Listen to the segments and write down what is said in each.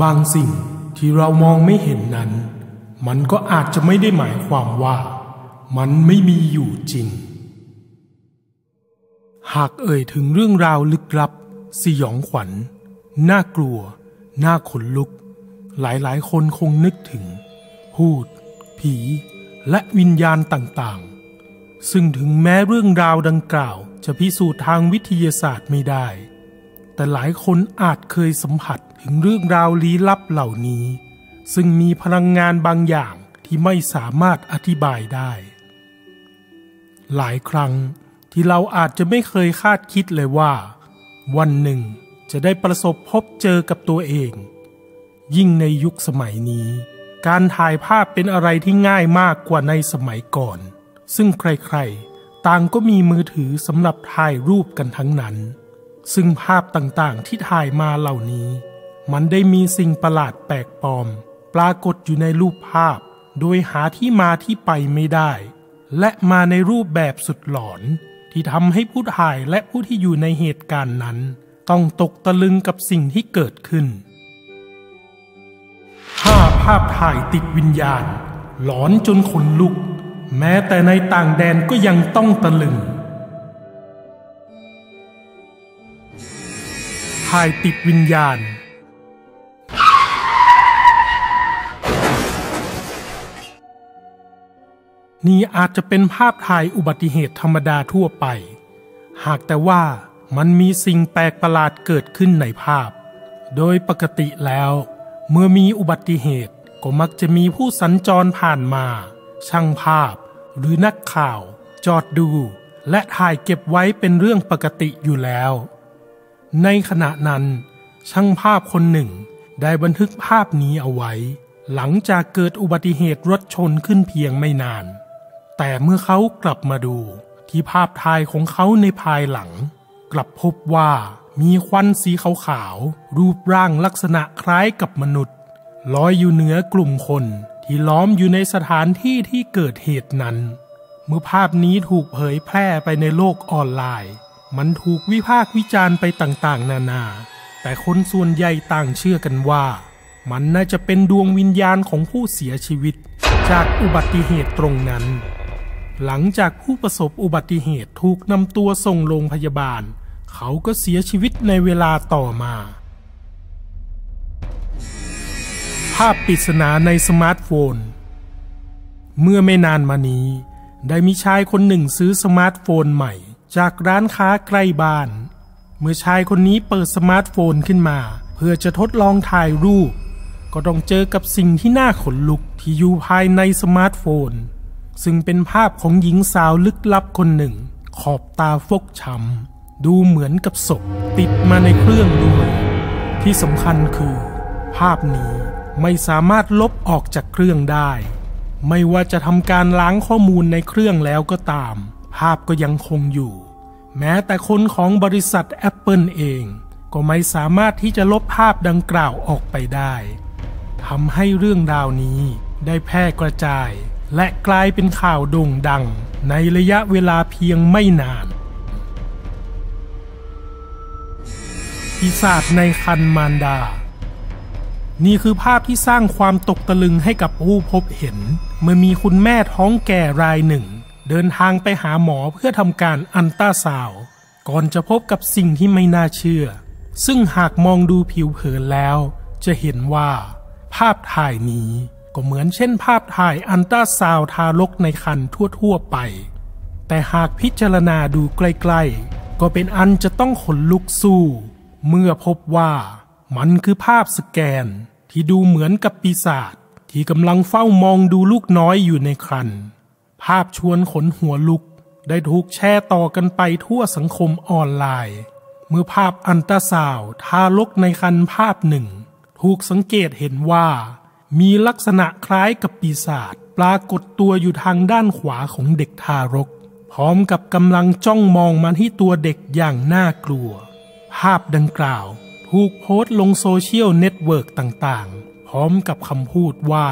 บางสิ่งที่เรามองไม่เห็นนั้น มันก็อาจจะไม่ได้หมายความว่า มันไม่มีอยู่จริง หากเอ่ยถึงเรื่องราวลึกลับ สยองขวัญ น่ากลัว น่าขนลุก หลายๆ คนคงนึกถึง พูด ผี และวิญญาณต่างๆ ซึ่งถึงแม้เรื่องราวดังกล่าว จะพิสูจน์ทางวิทยาศาสตร์ไม่ได้ แต่หลายคนอาจเคยสัมผัสถึงเรื่องราวลี้ลับเหล่านี้ ซึ่งมีพลังงานบางอย่างที่ไม่สามารถอธิบายได้ หลายครั้งที่เราอาจจะไม่เคยคาดคิดเลยว่า วันหนึ่งจะได้ประสบพบเจอกับตัวเอง ยิ่งในยุคสมัยนี้ การถ่ายภาพเป็นอะไรที่ง่ายมากกว่าในสมัยก่อน ซึ่งใครๆ ต่างก็มีมือถือสำหรับถ่ายรูปกันทั้งนั้น ซึ่งภาพต่างๆที่ถ่ายมาเหล่านี้ มันได้มีสิ่งประหลาดแปลกปลอม ปรากฏอยู่ในรูปภาพ โดยหาที่มาที่ไปไม่ได้ และมาในรูปแบบสุดหลอน ที่ทำให้ผู้ถ่ายและผู้ที่อยู่ในเหตุการณ์นั้น ต้องตกตะลึงกับสิ่งที่เกิดขึ้นห้าภาพถ่ายติดวิญญาณ หลอนจนขนลุก แม้แต่ในต่างแดนก็ยังต้องตะลึง ถ่ายติดวิญญาณ นี่อาจจะเป็นภาพถ่ายอุบัติเหตุธรรมดาทั่วไป หากแต่ว่ามันมีสิ่งแปลกประหลาดเกิดขึ้นในภาพ โดยปกติแล้ว เมื่อมีอุบัติเหตุก็มักจะมีผู้สัญจรผ่านมา ช่างภาพ หรือนักข่าว จอดดู และถ่ายเก็บไว้เป็นเรื่องปกติอยู่แล้ว ในขณะนั้นช่างภาพคนหนึ่งได้บันทึกภาพนี้เอาไว้ หลังจากเกิดอุบัติเหตุรถชนขึ้นเพียงไม่นาน แต่เมื่อเขากลับมาดูที่ภาพถ่ายของเขาในภายหลัง กลับพบว่ามีควันสีขาวๆรูปร่างลักษณะคล้ายกับมนุษย์ลอยอยู่เหนือกลุ่มคนที่ล้อมอยู่ในสถานที่ที่เกิดเหตุนั้น เมื่อภาพนี้ถูกเผยแพร่ไปในโลกออนไลน์ มันถูกวิพากษ์วิจารณ์ไปต่างๆ นานา แต่คนส่วนใหญ่ต่างเชื่อกันว่า มันน่าจะเป็นดวงวิญญาณของผู้เสียชีวิต จากอุบัติเหตุตรงนั้น หลังจากผู้ประสบอุบัติเหตุถูกนำตัวส่งโรงพยาบาล เขาก็เสียชีวิตในเวลาต่อมา ภาพปริศนาในสมาร์ทโฟน เมื่อไม่นานมานี้ ได้มีชายคนหนึ่งซื้อสมาร์ทโฟนใหม่ จากร้านค้าใกล้บ้าน เมื่อชายคนนี้เปิดสมาร์ทโฟนขึ้นมา เพื่อจะทดลองถ่ายรูป ก็ต้องเจอกับสิ่งที่น่าขนลุกที่อยู่ภายในสมาร์ทโฟน ซึ่งเป็นภาพของหญิงสาวลึกลับคนหนึ่ง ขอบตาฟกช้ำดูเหมือนกับศพติดมาในเครื่องด้วยที่สำคัญคือ ภาพนี้ไม่สามารถลบออกจากเครื่องได้ ไม่ว่าจะทำการล้างข้อมูลในเครื่องแล้วก็ตาม ภาพก็ยังคงอยู่ แม้แต่คนของบริษัท Apple เองก็ไม่สามารถที่จะลบภาพดังกล่าวออกไปได้ทำให้เรื่องราวนี้ได้แพร่กระจาย และกลายเป็นข่าวโด่งดังในระยะเวลาเพียงไม่นานปีศาจในคันมารดา นี่คือภาพที่สร้างความตกตะลึงให้กับผู้พบเห็น เมื่อมีคุณแม่ท้องแก่รายหนึ่ง เดินทางไปหาหมอเพื่อทำการอันต้าซาว ก่อนจะพบกับสิ่งที่ไม่น่าเชื่อ ซึ่งหากมองดูผิวเผินแล้ว จะเห็นว่า ภาพถ่ายนี้ก็เหมือนเช่นภาพถ่ายอันต้าซาวทารกในครรภ์ทั่ว ๆ ไป แต่หากพิจารณาดูใกล้ ๆ ก็เป็นอันจะต้องขนลุกสู้ เมื่อพบว่ามันคือภาพสแกนที่ดูเหมือนกับปีศาจที่กำลังเฝ้ามองดูลูกน้อยอยู่ในครันภ ภาพชวนขนหัวลุก ได้ถูกแชร์ต่อกันไปทั่วสังคมออนไลน์ เมื่อภาพอัลตราซาวด์ทารกในครรภ์ภาพหนึ่ง ถูกสังเกตเห็นว่า มีลักษณะคล้ายกับปีศาจปรากฏตัวอยู่ทางด้านขวาของเด็กทารก พร้อมกับกำลังจ้องมองมาที่ตัวเด็กอย่างน่ากลัว ภาพดังกล่าวถูกโพสต์ลง social network ต่างๆ พร้อมกับคำพูดว่า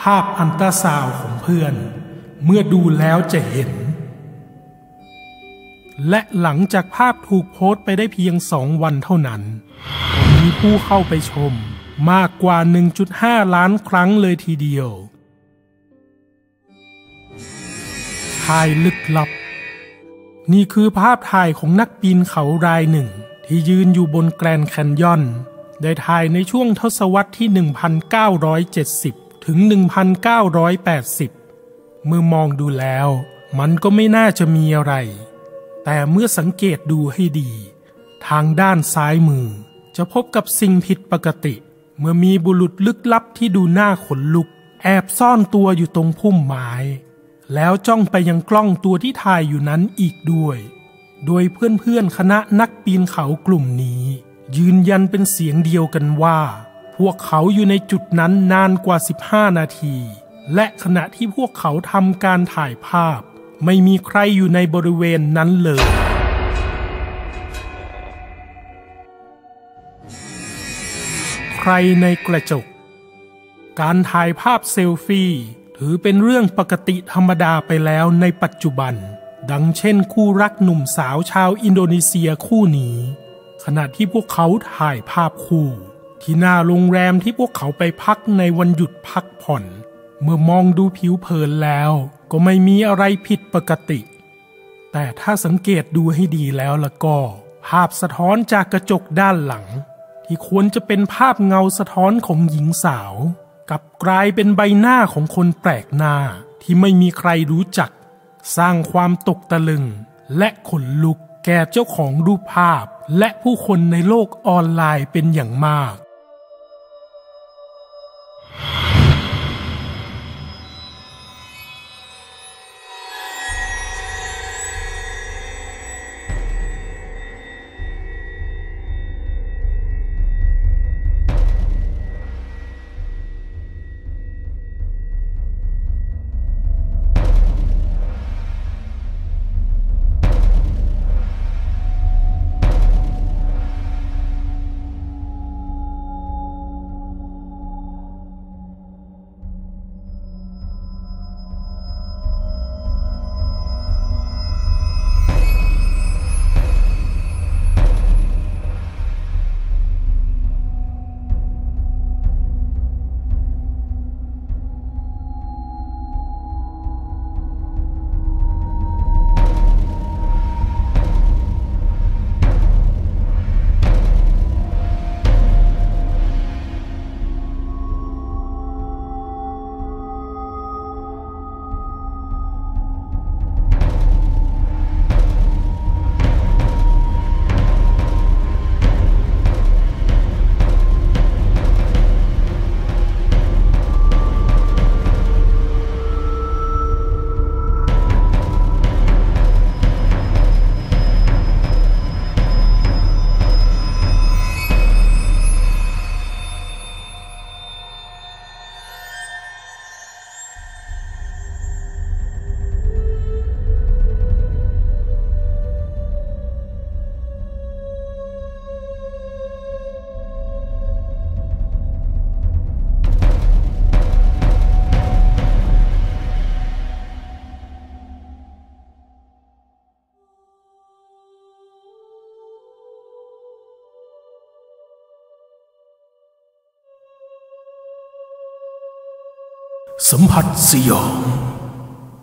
ภาพอัลตราซาวด์ของเพื่อน เมื่อดูแล้วจะเห็น และหลังจากภาพถูกโพสต์ไปได้เพียงสองวันเท่านั้น มีผู้เข้าไปชมมากกว่า 1.5 ล้านครั้งเลยทีเดียวถ่ายลึกลับ นี่คือภาพถ่ายของนักปีนเขารายหนึ่ง ที่ยืนอยู่บนแกรนแคนยอน ได้ถ่ายในช่วงทศวรรษที่ 1970 ถึง 1980 เมื่อมองดูแล้ว มันก็ไม่น่าจะมีอะไร แต่เมื่อสังเกตดูให้ดี ทางด้านซ้ายมือ จะพบกับสิ่งผิดปกติ เมื่อมีบุรุษลึกลับที่ดูหน้าขนลุก แอบซ่อนตัวอยู่ตรงพุ่มไม้แล้วจ้องไปยังกล้องตัวที่ถ่ายอยู่นั้นอีกด้วย โดยเพื่อนๆคณะนักปีนเขากลุ่มนี้ ยืนยันเป็นเสียงเดียวกันว่า พวกเขาอยู่ในจุดนั้นนานกว่า 15 นาที และขณะที่พวกเขาทำการถ่ายภาพ ไม่มีใครอยู่ในบริเวณนั้นเลย ใครในกระจก การถ่ายภาพเซลฟี่ถือเป็นเรื่องปกติธรรมดาไปแล้วในปัจจุบัน ดังเช่นคู่รักหนุ่มสาวชาวอินโดนีเซียคู่นี้ ขณะที่พวกเขาถ่ายภาพคู่ ที่หน้าโรงแรมที่พวกเขาไปพักในวันหยุดพักผ่อน เมื่อมองดูผิวเผินแล้วก็ไม่มีอะไรผิดปกติ แต่ถ้าสังเกตดูให้ดีแล้วละก็ ภาพสะท้อนจากกระจกด้านหลัง ที่ควรจะเป็นภาพเงาสะท้อนของหญิงสาว กับกลายเป็นใบหน้าของคนแปลกหน้าที่ไม่มีใครรู้จัก สร้างความตกตะลึง และขนลุกแก่เจ้าของรูปภาพ และผู้คนในโลกออนไลน์เป็นอย่างมาก สัมผัสสยอง